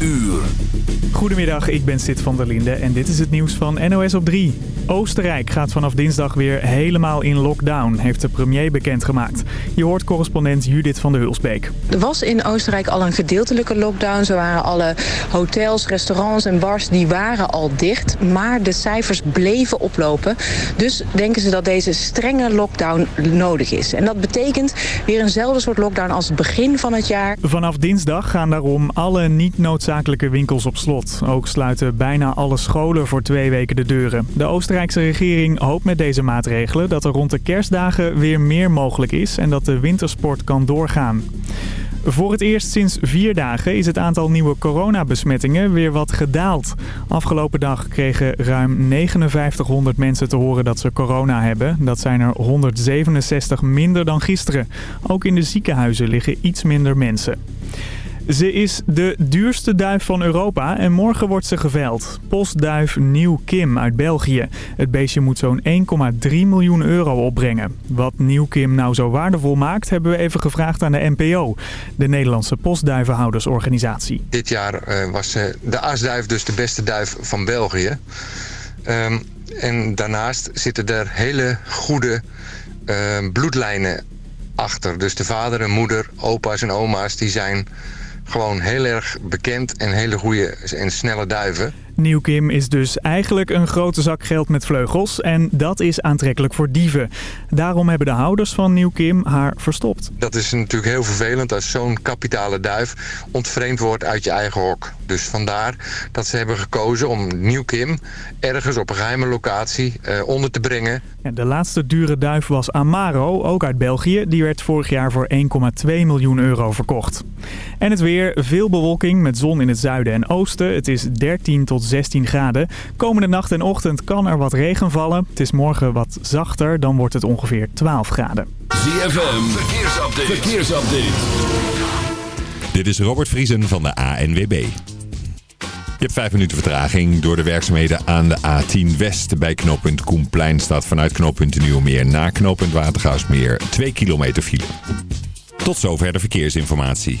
uur. Goedemiddag, ik ben Sid van der Linde en dit is het nieuws van NOS op 3. Oostenrijk gaat vanaf dinsdag weer helemaal in lockdown, heeft de premier bekendgemaakt. Je hoort correspondent Judith van der Hulsbeek. Er was in Oostenrijk al een gedeeltelijke lockdown. Zo waren alle hotels, restaurants en bars die waren al dicht. Maar de cijfers bleven oplopen. Dus denken ze dat deze strenge lockdown nodig is. En dat betekent weer eenzelfde soort lockdown als het begin van het jaar. Vanaf dinsdag gaan daarom alle niet noodzakelijke winkels op slot. Ook sluiten bijna alle scholen voor twee weken de deuren. De Oostenrijkse regering hoopt met deze maatregelen dat er rond de kerstdagen weer meer mogelijk is en dat de wintersport kan doorgaan. Voor het eerst sinds vier dagen is het aantal nieuwe coronabesmettingen weer wat gedaald. Afgelopen dag kregen ruim 5900 mensen te horen dat ze corona hebben. Dat zijn er 167 minder dan gisteren. Ook in de ziekenhuizen liggen iets minder mensen. Ze is de duurste duif van Europa en morgen wordt ze geveild. Postduif Nieuw Kim uit België. Het beestje moet zo'n 1,3 miljoen euro opbrengen. Wat Nieuw Kim nou zo waardevol maakt, hebben we even gevraagd aan de NPO. De Nederlandse postduivenhoudersorganisatie. Dit jaar uh, was de aasduif dus de beste duif van België. Um, en daarnaast zitten er hele goede uh, bloedlijnen achter. Dus de vader en moeder, opa's en oma's, die zijn gewoon heel erg bekend en hele goede en snelle duiven. Nieuw Kim is dus eigenlijk een grote zak geld met vleugels en dat is aantrekkelijk voor dieven. Daarom hebben de houders van Nieuw Kim haar verstopt. Dat is natuurlijk heel vervelend als zo'n kapitale duif ontvreemd wordt uit je eigen hok. Dus vandaar dat ze hebben gekozen om Nieuw Kim ergens op een geheime locatie eh, onder te brengen. De laatste dure duif was Amaro, ook uit België. Die werd vorig jaar voor 1,2 miljoen euro verkocht. En het weer, veel bewolking met zon in het zuiden en oosten. Het is 13 tot 16 graden. Komende nacht en ochtend kan er wat regen vallen. Het is morgen wat zachter, dan wordt het ongeveer 12 graden. ZFM, verkeersupdate. verkeersupdate. Dit is Robert Vriesen van de ANWB. Je hebt vijf minuten vertraging door de werkzaamheden aan de A10 West bij knooppunt Koenplein staat vanuit knooppunt Nieuwmeer naar knooppunt Watergaasmeer 2 kilometer file. Tot zover de verkeersinformatie.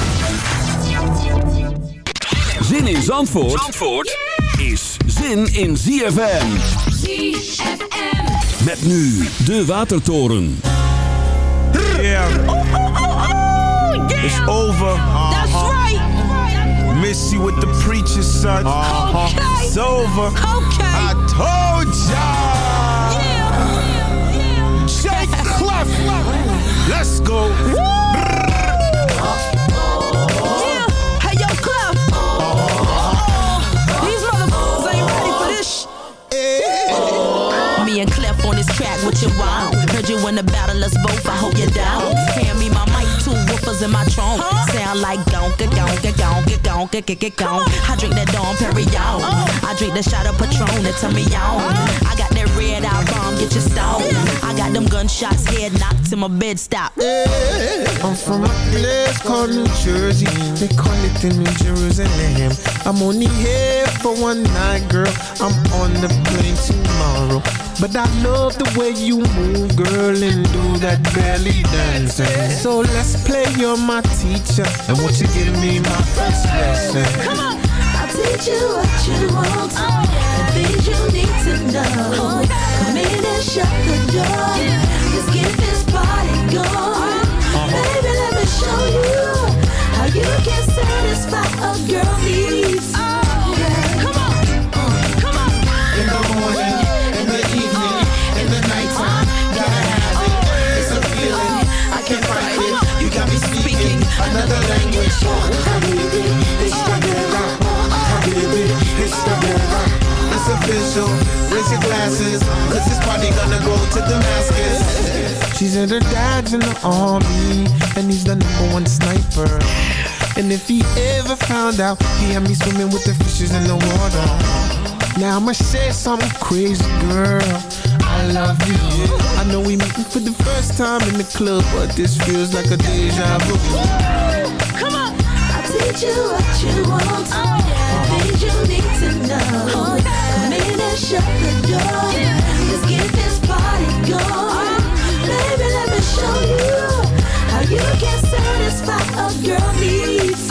Zin in Zandvoort, Zandvoort is zin in ZFM. ZFM. Met nu de Watertoren. Yeah. It's over. That's right. Miss you with the preacher, son. Okay. It's over. Okay. I told ya. Yeah. Shake Clef. Let's go. Yeah. What you want? Heard you in the battle, let's both. I hope you're down. Hand me my mic, two woofers in my trunk. Sound like gonka, gonka, gonka, gonka, gonka, gonka. I drink that Dom Perignon. Oh. I drink the shot of Patron that turn me on. I got that red eye bomb, get you stoned. I got them gunshots, head knocked to my bed stop. I'm from a place called New Jersey. They call it the New Jerusalem. I'm only here for one night, girl. I'm on the plane tomorrow. But I love the way you move, girl, and do that belly dancing. So let's play, you're my teacher. And won't you give me my first lesson? Come on! I'll teach you what you want and things you need to know. Come in and shut the door. Let's get this party going. Uh-huh. Baby, let me show you how you can satisfy a girl it's official. Raise your this party gonna go to Damascus. Her dad's in the army. And he's the number one sniper. And if he ever found out, he had me swimming with the fishes in the water. Now I'ma say something crazy, girl. I love you. I know we meeting for the first time in the club, but this feels like a deja vu. Come on. I'll teach you what you want. Oh, yeah. Things you need to know. Oh, yeah. Come in and shut the door. Yeah. Let's get this party going. Baby, let me show you how you can satisfy a girl needs.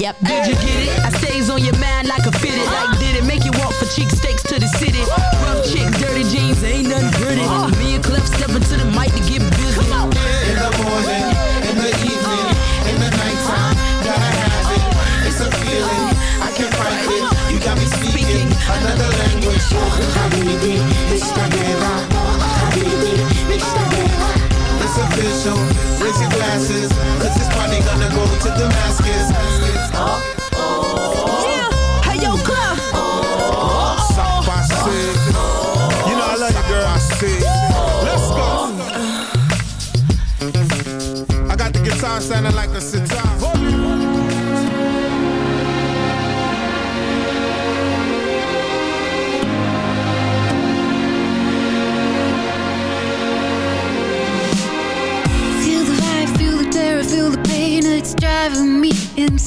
yep. Did you get it? I stays on your mind like a fitted. Like did it make you walk for cheek steaks to the city?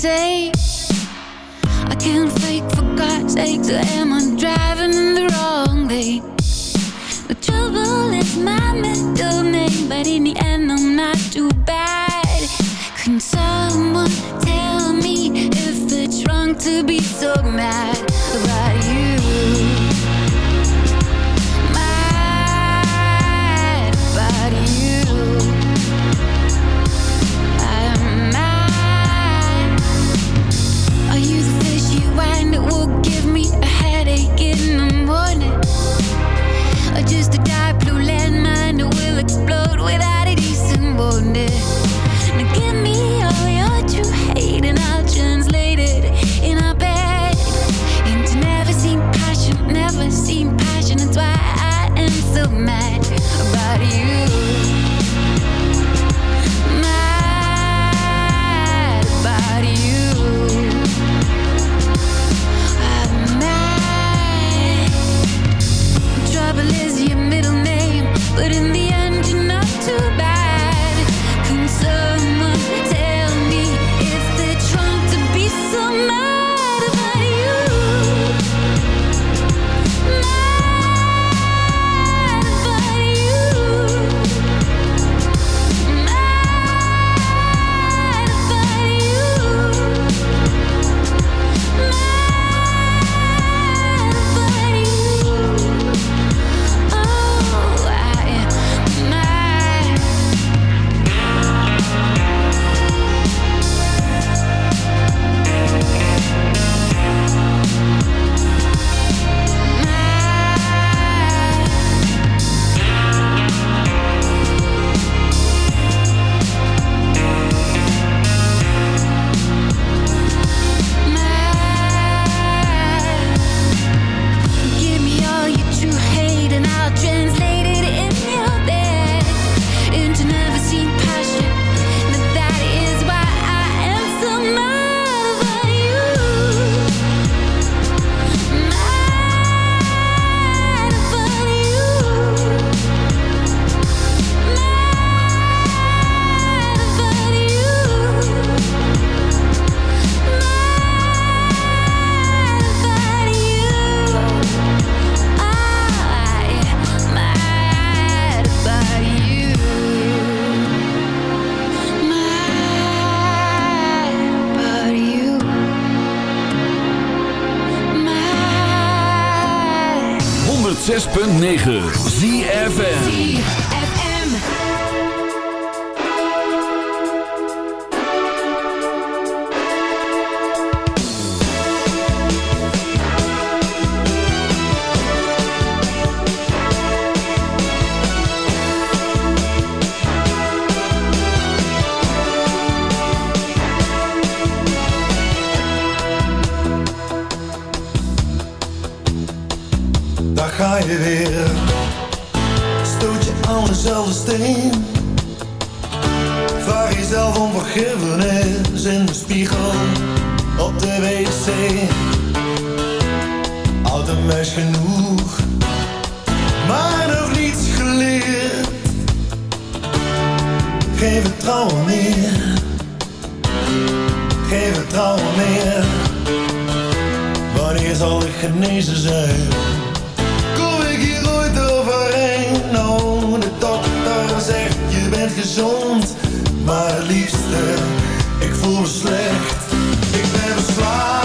I can't fake for God's sake, so am I driving in the wrong lane? The trouble is my middle name, but in the end I'm not too bad. Can someone tell me if it's wrong to be so mad 106.9 gezond, maar liefste, ik voel me slecht. Ik ben verslaafd.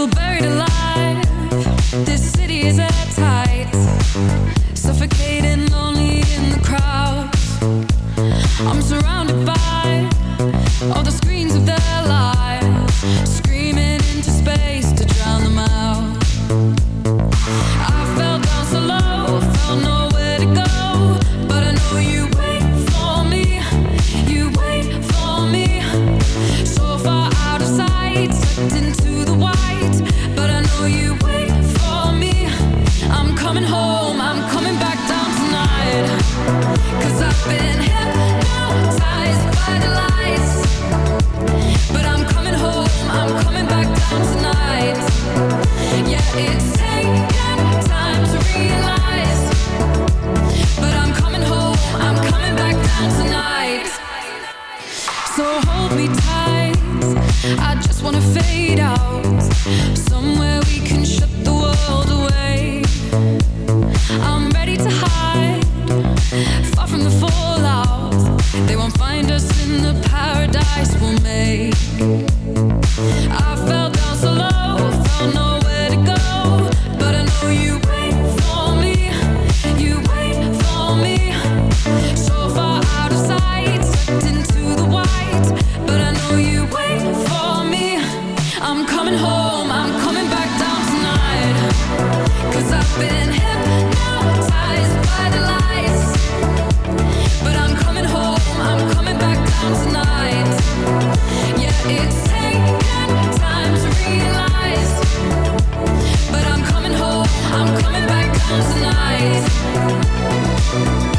Feel buried alive. Tonight.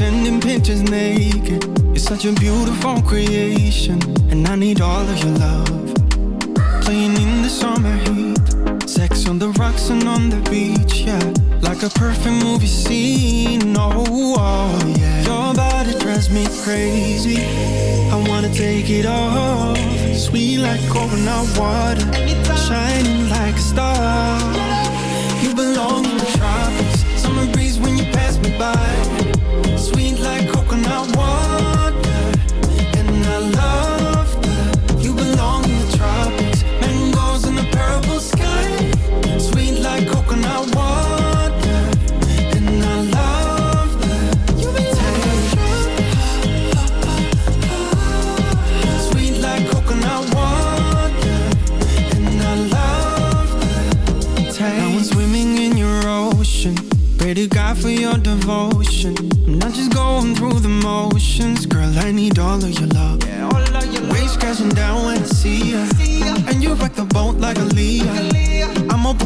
sending pictures naked. You're such a beautiful creation, and I need all of your love. Playing in the summer heat, sex on the rocks and on the beach, yeah. Like a perfect movie scene, oh, oh yeah. Your body drives me crazy. I wanna take it off, sweet like coconut water, shining like a star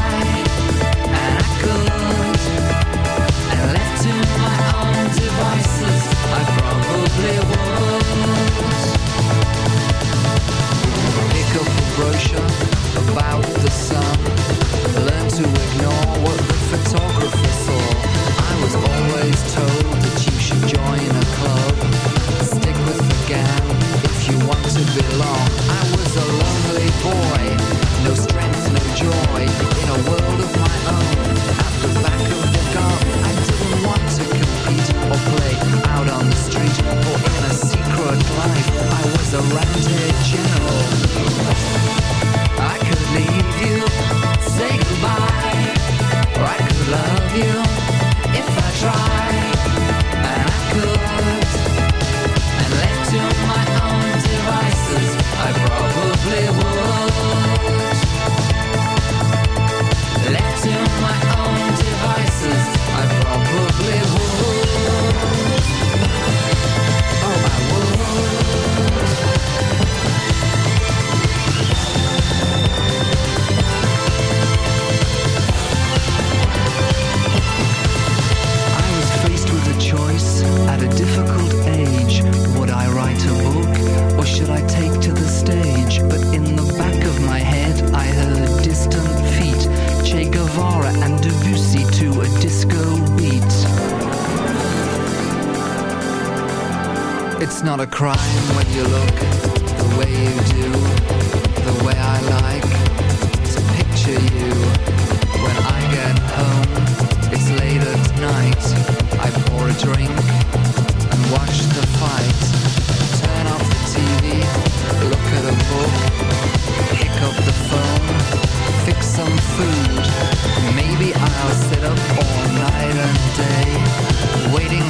high book, pick up the phone, fix some food. Maybe I'll sit up all night and day, waiting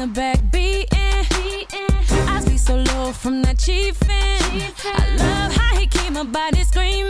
the back beating. beating. I be so low from that chiefin'. I love how he keep my body screaming.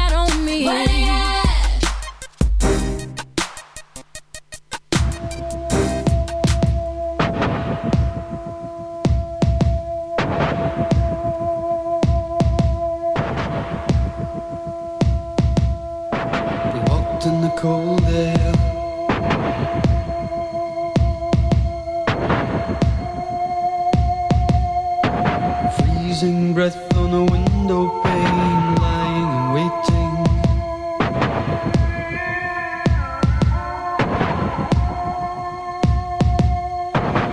Breath on a window pane, lying and waiting.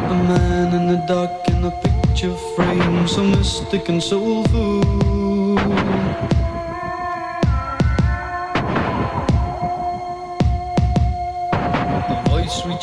A man in the dark in a picture frame, so mystic and soulful.